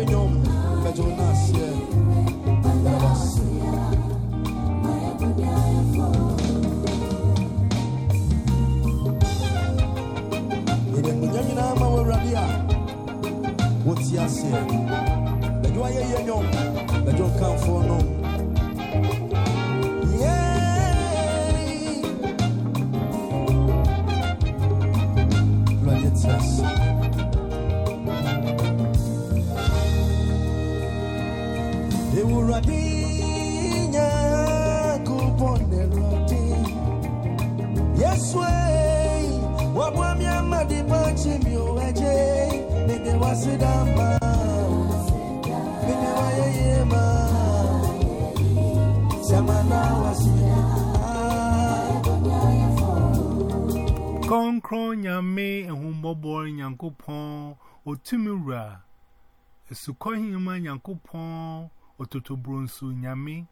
ɛgye ɔyɛyɛ nnwom bɛgye wo no aseɛ Yɛda wo ase. yɛde mmɔnya nyinaa ma wo awurade a wote aseɛ bɛgye ɔyɛyɛ nnwom bɛgye wo kamfoɔ no hadinya ku ponderati Yeswe wabwa myama di pachi mioweje Nede wasidama nyame ehumbobo nyankupon na wase. Ah. Konkron Yame and Humbobor Yankupon, or Tumura, a Sukohima Yankupon, or Totobronsu Yame.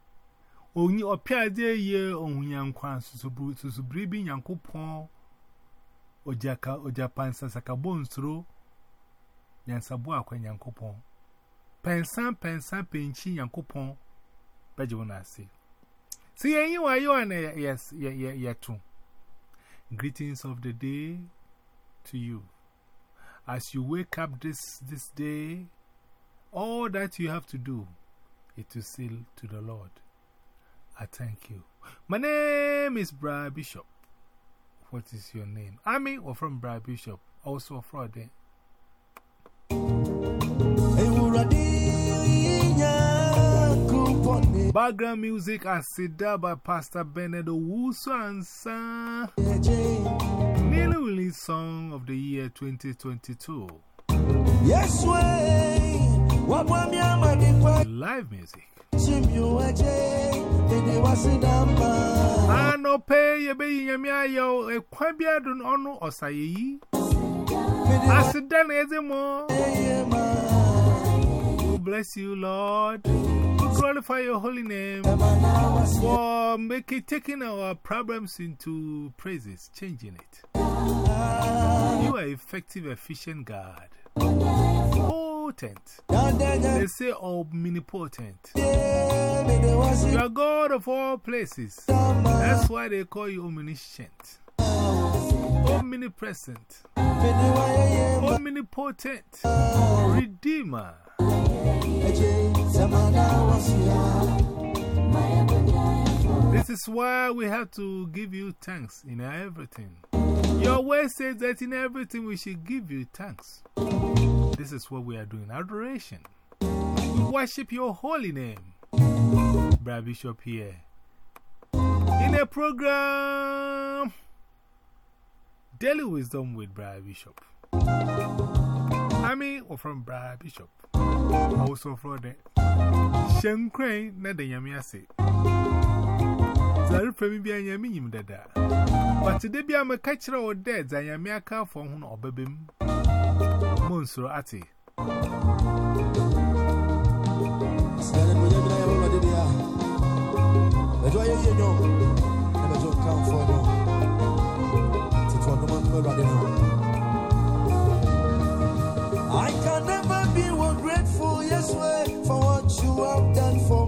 Only or Pia de ye on Yankwan Susubribi Yankupon, or Jaka or Japan Sasakabon through Yansabua Yankupon. Pensan Pensan Penchi Yankupon, Bajona say. See, you are you and yes, yeah, yeah, yeah, too. Greetings of the day to you. As you wake up this, this day, all that you have to do is to say to the Lord, I thank you. My name is Brad Bishop. What is your name? Ami or from Brad Bishop, also from there. Background music as Sida by Pastor Bernard Owusu Ansa. Nearly released song of the year 2022. Yes, way. Live music. I no pay ye be yamia yo a quabia dun ono or sayi. I said, then is more. Bless you, Lord. Glorify your holy name for making taking our problems into praises, changing it. You are effective, efficient God. Potent. They say omnipotent. You are God of all places. That's why they call you omniscient. Omnipresent. Omnipotent. Redeemer. This is why we have to give you thanks in everything. Your word says that in everything we should give you thanks. This is what we are doing adoration. We worship your holy name. Brad Bishop here. In a program, Daily Wisdom with Brad Bishop. I mean, or from Brad Bishop. Also from the Shankray, not the Yamiase. Sorry for me being a minimum dada. But today, be a catcher or dead, I am a car for one or babim. Monsro Ati. I can never be more grateful, yes, way, for what you have done for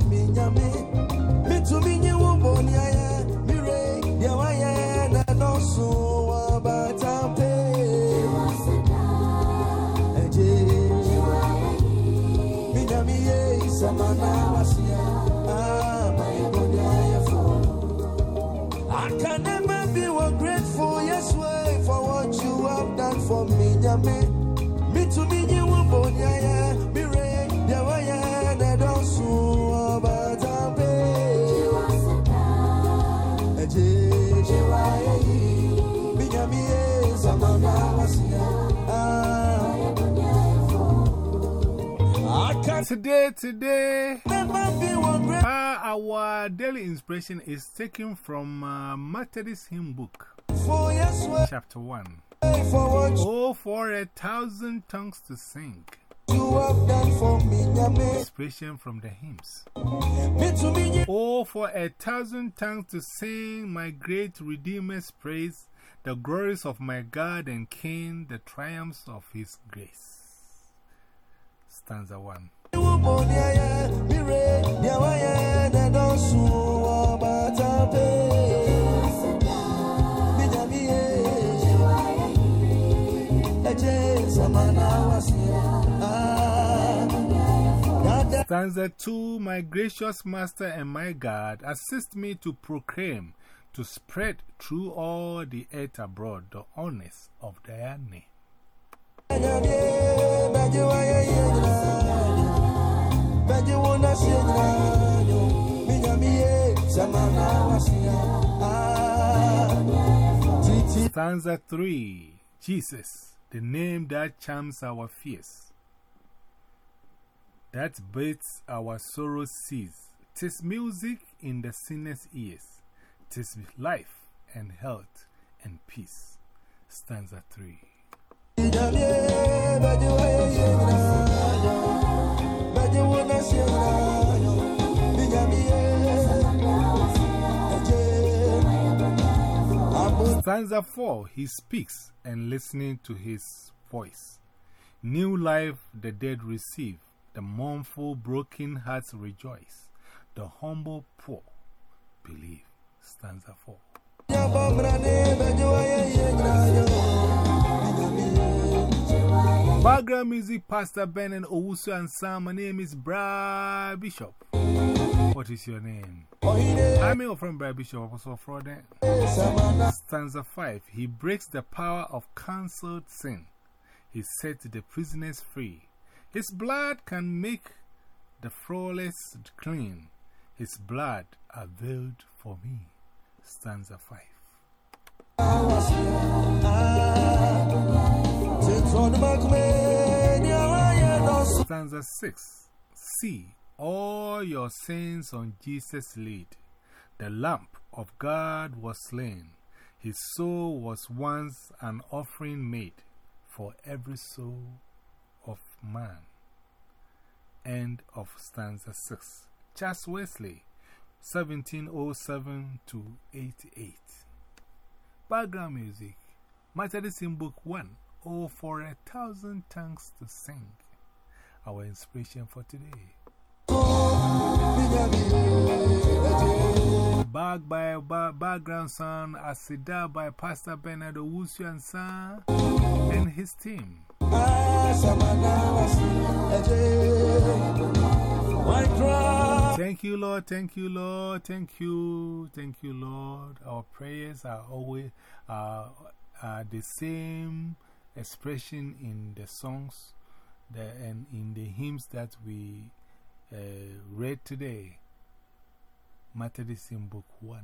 Today, today, never be one great. uh, our daily inspiration is taken from uh, Methodist hymn book. grateful, yes, way chapter 1. Oh, for a thousand tongues to sing. you have done for me, Inspiration from the hymns. Me to me, Oh, for a thousand tongues to sing my great Redeemer's praise, the glories of my God and King, the triumphs of his grace. Stanza 1. Stanza 2 My gracious Master and my God, assist me to proclaim, to spread through all the earth abroad the honors of thy name. Stanza 3 Jesus, the name that charms our fears, that bids our sorrows cease. Tis music in the sinner's ears, tis life and health and peace. Stanza 3. Stanza 4 He speaks and listening to his voice. New life the dead receive, the mournful broken hearts rejoice, the humble poor believe. Stanza 4. Background music, Pastor Ben and Owusu and Sam. My name is Bra Bishop. What is your name? I'm from Bra Bishop, also fraud. Stanza 5 He breaks the power of cancelled sin. He sets the prisoners free. His blood can make the flawless clean. His blood availed for me. Stanza 5. Stanza 6 See all your sins on Jesus laid. The lamp of God was slain. His soul was once an offering made for every soul of man. End of stanza 6. Charles Wesley, 1707 to 88. Background music. Methodist hymn Book 1. Oh, for a thousand tongues to sing. Our inspiration for today. Back by ba background sound, Asida by Pastor Bernard Owusu and and his team. Thank you, Lord. Thank you, Lord. Thank you. Thank you, Lord. Our prayers are always uh, the same expression in the songs the, and in the hymns that we uh, read today. Methodist hymn Book 1.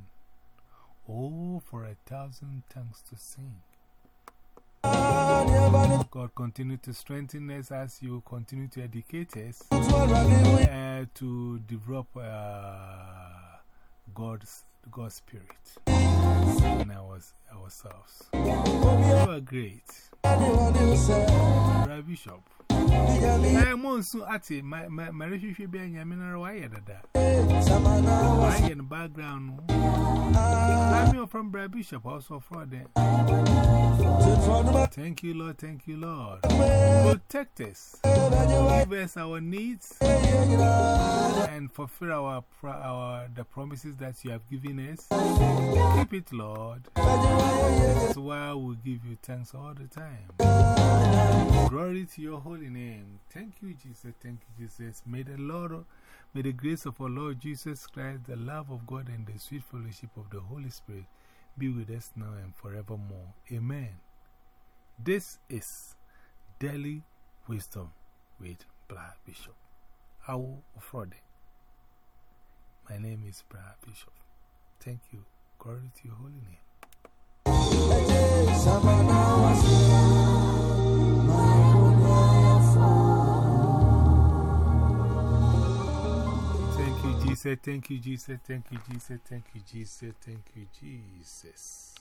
Oh, for a thousand tongues to sing. God continue to strengthen us as you continue to educate us uh, to develop uh, God's, God's Spirit in our, ourselves. You are great. Rabbi Bishop. I monsoon at it, my marriage should be in your mineral wire. I in the background. I'm from Brad Bishop, also for that. Thank you, Lord. Thank you, Lord. Protect us. Give us our needs and fulfill our, our, the promises that you have given us. Keep it, Lord. That's why we give you thanks all the time. Glory to your holy name. Thank you, Jesus. Thank you, Jesus. May the Lord, may the grace of our Lord Jesus Christ, the love of God, and the sweet fellowship of the Holy Spirit be with us now and forevermore. Amen. This is Daily Wisdom with Brad Bishop. Will fraud My name is Brad Bishop. Thank you. Glory to your holy name. Thank you, Jesus. Thank you, Jesus. Thank you, Jesus. Thank you, Jesus. Thank you, Jesus.